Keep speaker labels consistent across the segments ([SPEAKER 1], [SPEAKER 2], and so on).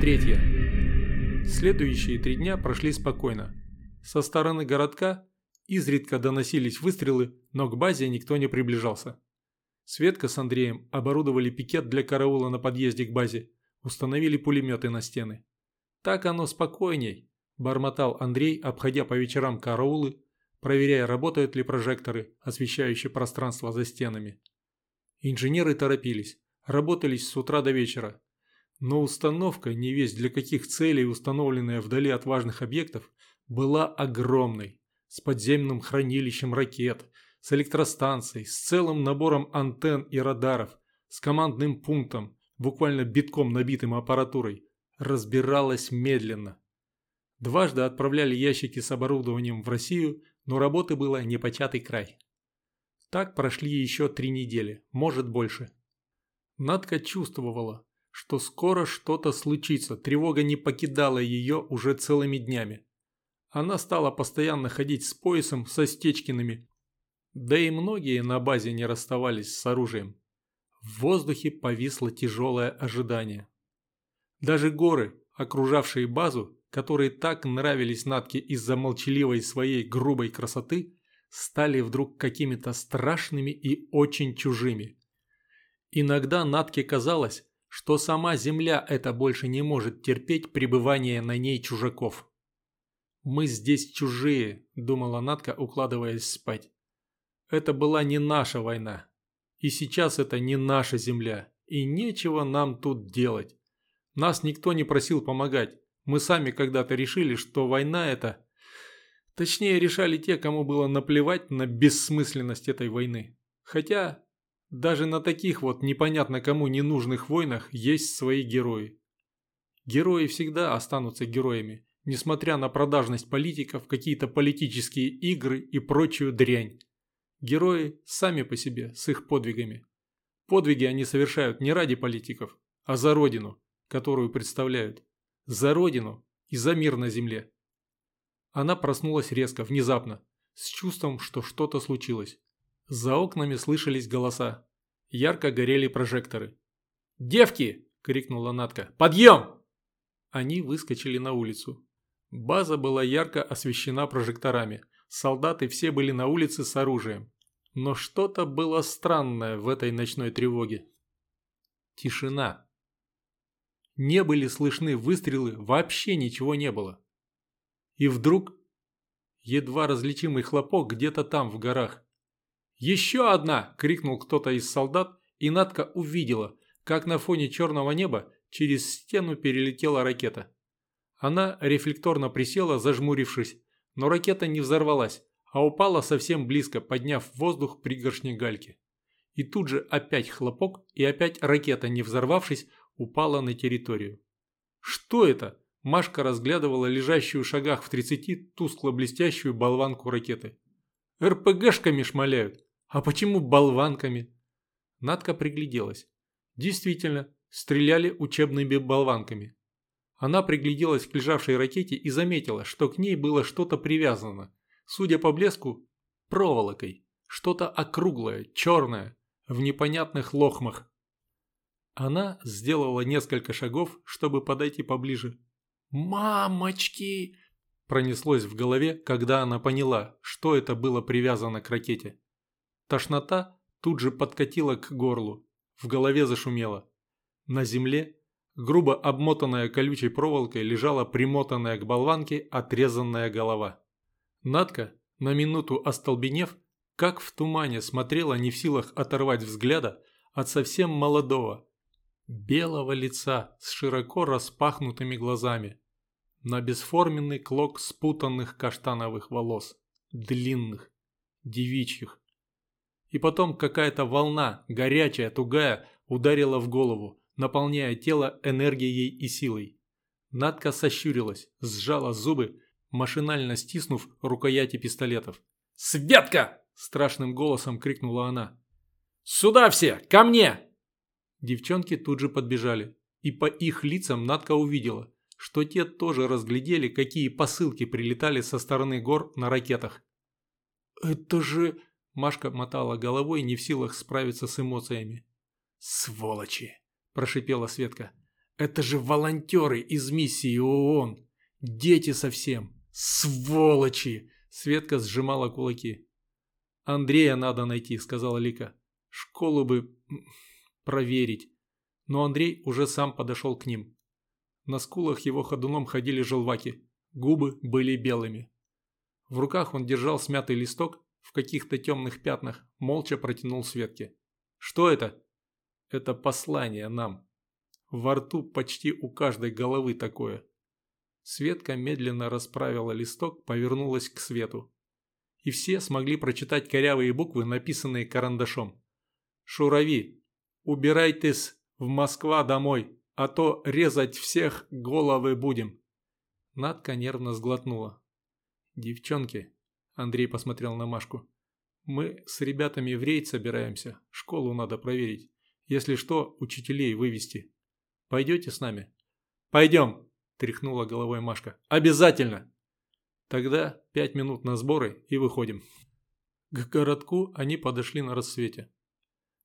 [SPEAKER 1] 3. Следующие три дня прошли спокойно. Со стороны городка изредка доносились выстрелы, но к базе никто не приближался. Светка с Андреем оборудовали пикет для караула на подъезде к базе, установили пулеметы на стены. «Так оно спокойней», – бормотал Андрей, обходя по вечерам караулы, проверяя, работают ли прожекторы, освещающие пространство за стенами. Инженеры торопились, работались с утра до вечера, но установка, не весь для каких целей установленная вдали от важных объектов, была огромной, с подземным хранилищем ракет, с электростанцией, с целым набором антенн и радаров, с командным пунктом, буквально битком набитым аппаратурой, разбиралась медленно. Дважды отправляли ящики с оборудованием в Россию, но работы было непочатый край. Так прошли еще три недели, может больше. Надка чувствовала, что скоро что-то случится, тревога не покидала ее уже целыми днями. Она стала постоянно ходить с поясом со Стечкиными, да и многие на базе не расставались с оружием. В воздухе повисло тяжелое ожидание. Даже горы, окружавшие базу, которые так нравились Натке из-за молчаливой своей грубой красоты, стали вдруг какими-то страшными и очень чужими. Иногда Натке казалось, что сама земля это больше не может терпеть пребывание на ней чужаков. «Мы здесь чужие», – думала Натка, укладываясь спать. «Это была не наша война. И сейчас это не наша земля. И нечего нам тут делать. Нас никто не просил помогать. Мы сами когда-то решили, что война это... Точнее, решали те, кому было наплевать на бессмысленность этой войны. Хотя даже на таких вот непонятно кому ненужных войнах есть свои герои. Герои всегда останутся героями, несмотря на продажность политиков, какие-то политические игры и прочую дрянь. Герои сами по себе, с их подвигами. Подвиги они совершают не ради политиков, а за родину, которую представляют. За родину и за мир на земле. Она проснулась резко, внезапно, с чувством, что что-то случилось. За окнами слышались голоса. Ярко горели прожекторы. «Девки!» – крикнула Натка. «Подъем!» Они выскочили на улицу. База была ярко освещена прожекторами. Солдаты все были на улице с оружием. Но что-то было странное в этой ночной тревоге. Тишина. Не были слышны выстрелы, вообще ничего не было. И вдруг едва различимый хлопок где-то там в горах. «Еще одна!» – крикнул кто-то из солдат, и Надка увидела, как на фоне черного неба через стену перелетела ракета. Она рефлекторно присела, зажмурившись, но ракета не взорвалась, а упала совсем близко, подняв в воздух пригоршни гальки. И тут же опять хлопок, и опять ракета, не взорвавшись, упала на территорию. «Что это?» Машка разглядывала лежащую в шагах в тридцати тускло-блестящую болванку ракеты. «РПГшками шмаляют!» «А почему болванками?» Надка пригляделась. Действительно, стреляли учебными болванками. Она пригляделась к лежавшей ракете и заметила, что к ней было что-то привязано. Судя по блеску, проволокой. Что-то округлое, черное, в непонятных лохмах. Она сделала несколько шагов, чтобы подойти поближе. «Мамочки!» Пронеслось в голове, когда она поняла, что это было привязано к ракете. Тошнота тут же подкатила к горлу, в голове зашумело. На земле, грубо обмотанная колючей проволокой, лежала примотанная к болванке отрезанная голова. Надка, на минуту остолбенев, как в тумане смотрела не в силах оторвать взгляда от совсем молодого, белого лица с широко распахнутыми глазами, на бесформенный клок спутанных каштановых волос, длинных, девичьих, и потом какая-то волна, горячая, тугая, ударила в голову, наполняя тело энергией и силой. Надка сощурилась, сжала зубы, машинально стиснув рукояти пистолетов. «Светка!» – страшным голосом крикнула она. «Сюда все! Ко мне!» Девчонки тут же подбежали, и по их лицам Надка увидела, что те тоже разглядели, какие посылки прилетали со стороны гор на ракетах. «Это же...» Машка мотала головой, не в силах справиться с эмоциями. «Сволочи!» – прошипела Светка. Это же волонтеры из миссии ООН! Дети совсем! Сволочи!» Светка сжимала кулаки. «Андрея надо найти», — сказала Лика. «Школу бы проверить». Но Андрей уже сам подошел к ним. На скулах его ходуном ходили желваки. Губы были белыми. В руках он держал смятый листок в каких-то темных пятнах, молча протянул Светке. «Что это?» «Это послание нам. Во рту почти у каждой головы такое». Светка медленно расправила листок, повернулась к свету. И все смогли прочитать корявые буквы, написанные карандашом. «Шурави, убирайтесь в Москва домой, а то резать всех головы будем». Надка нервно сглотнула. «Девчонки», – Андрей посмотрел на Машку, – «мы с ребятами в рейд собираемся, школу надо проверить. Если что, учителей вывести. Пойдете с нами?» «Пойдем», – тряхнула головой Машка. «Обязательно!» «Тогда пять минут на сборы и выходим». К городку они подошли на рассвете.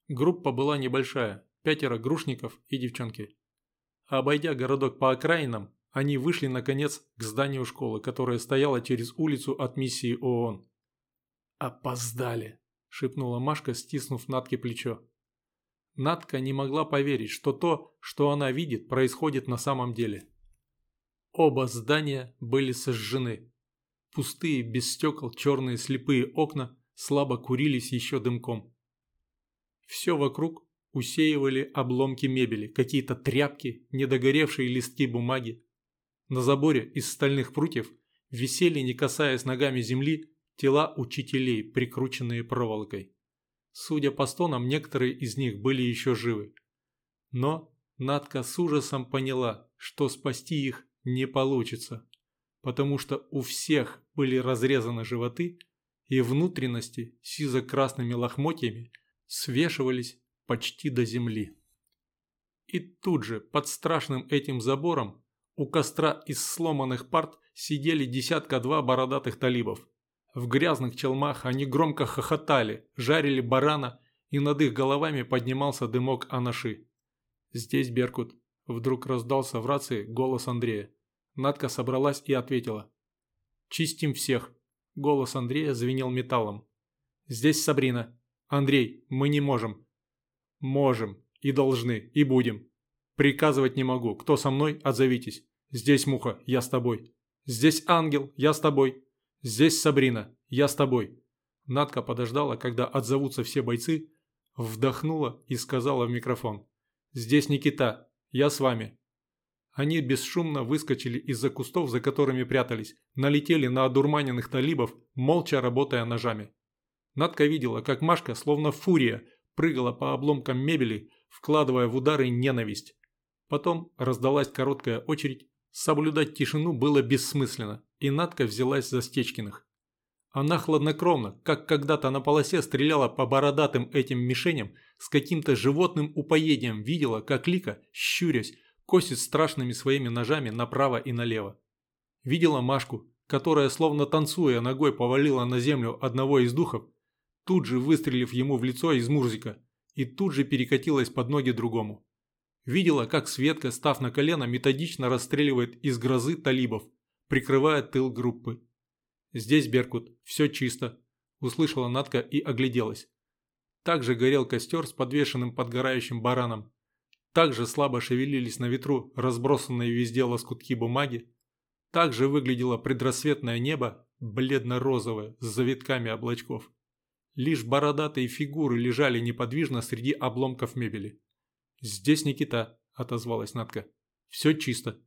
[SPEAKER 1] Группа была небольшая, пятеро грушников и девчонки. Обойдя городок по окраинам, они вышли, наконец, к зданию школы, которое стояло через улицу от миссии ООН. «Опоздали!» – шепнула Машка, стиснув Натке плечо. Натка не могла поверить, что то, что она видит, происходит на самом деле. Оба здания были сожжены. Пустые, без стекол, черные слепые окна слабо курились еще дымком. Все вокруг усеивали обломки мебели, какие-то тряпки, недогоревшие листки бумаги, на заборе из стальных прутьев висели, не касаясь ногами земли, тела учителей, прикрученные проволокой. Судя по стонам, некоторые из них были еще живы. Но Надка с ужасом поняла, что спасти их не получится, потому что у всех были разрезаны животы, и внутренности сизо-красными лохмотьями свешивались почти до земли. И тут же, под страшным этим забором, у костра из сломанных парт сидели десятка-два бородатых талибов. В грязных челмах они громко хохотали, жарили барана, и над их головами поднимался дымок анаши. «Здесь Беркут», – вдруг раздался в рации голос Андрея. Надка собралась и ответила. «Чистим всех», – голос Андрея звенел металлом. «Здесь Сабрина. Андрей, мы не можем». «Можем. И должны. И будем. Приказывать не могу. Кто со мной, отзовитесь. Здесь Муха, я с тобой. Здесь Ангел, я с тобой. Здесь Сабрина, я с тобой. Надка подождала, когда отзовутся все бойцы, вдохнула и сказала в микрофон. «Здесь Никита, я с вами». Они бесшумно выскочили из-за кустов, за которыми прятались, налетели на одурманенных талибов, молча работая ножами. Надка видела, как Машка, словно фурия, прыгала по обломкам мебели, вкладывая в удары ненависть. Потом раздалась короткая очередь. Соблюдать тишину было бессмысленно, и Надка взялась за Стечкиных. Она хладнокровно, как когда-то на полосе стреляла по бородатым этим мишеням, с каким-то животным упоением видела, как Лика, щурясь, косит страшными своими ножами направо и налево. Видела Машку, которая, словно танцуя ногой, повалила на землю одного из духов, тут же выстрелив ему в лицо из мурзика, и тут же перекатилась под ноги другому. Видела, как Светка, став на колено, методично расстреливает из грозы талибов, прикрывая тыл группы. «Здесь Беркут, все чисто», – услышала Надка и огляделась. Также горел костер с подвешенным подгорающим бараном. Также слабо шевелились на ветру разбросанные везде лоскутки бумаги. Также выглядело предрассветное небо, бледно-розовое, с завитками облачков. Лишь бородатые фигуры лежали неподвижно среди обломков мебели. «Здесь Никита», – отозвалась Надка. «Все чисто».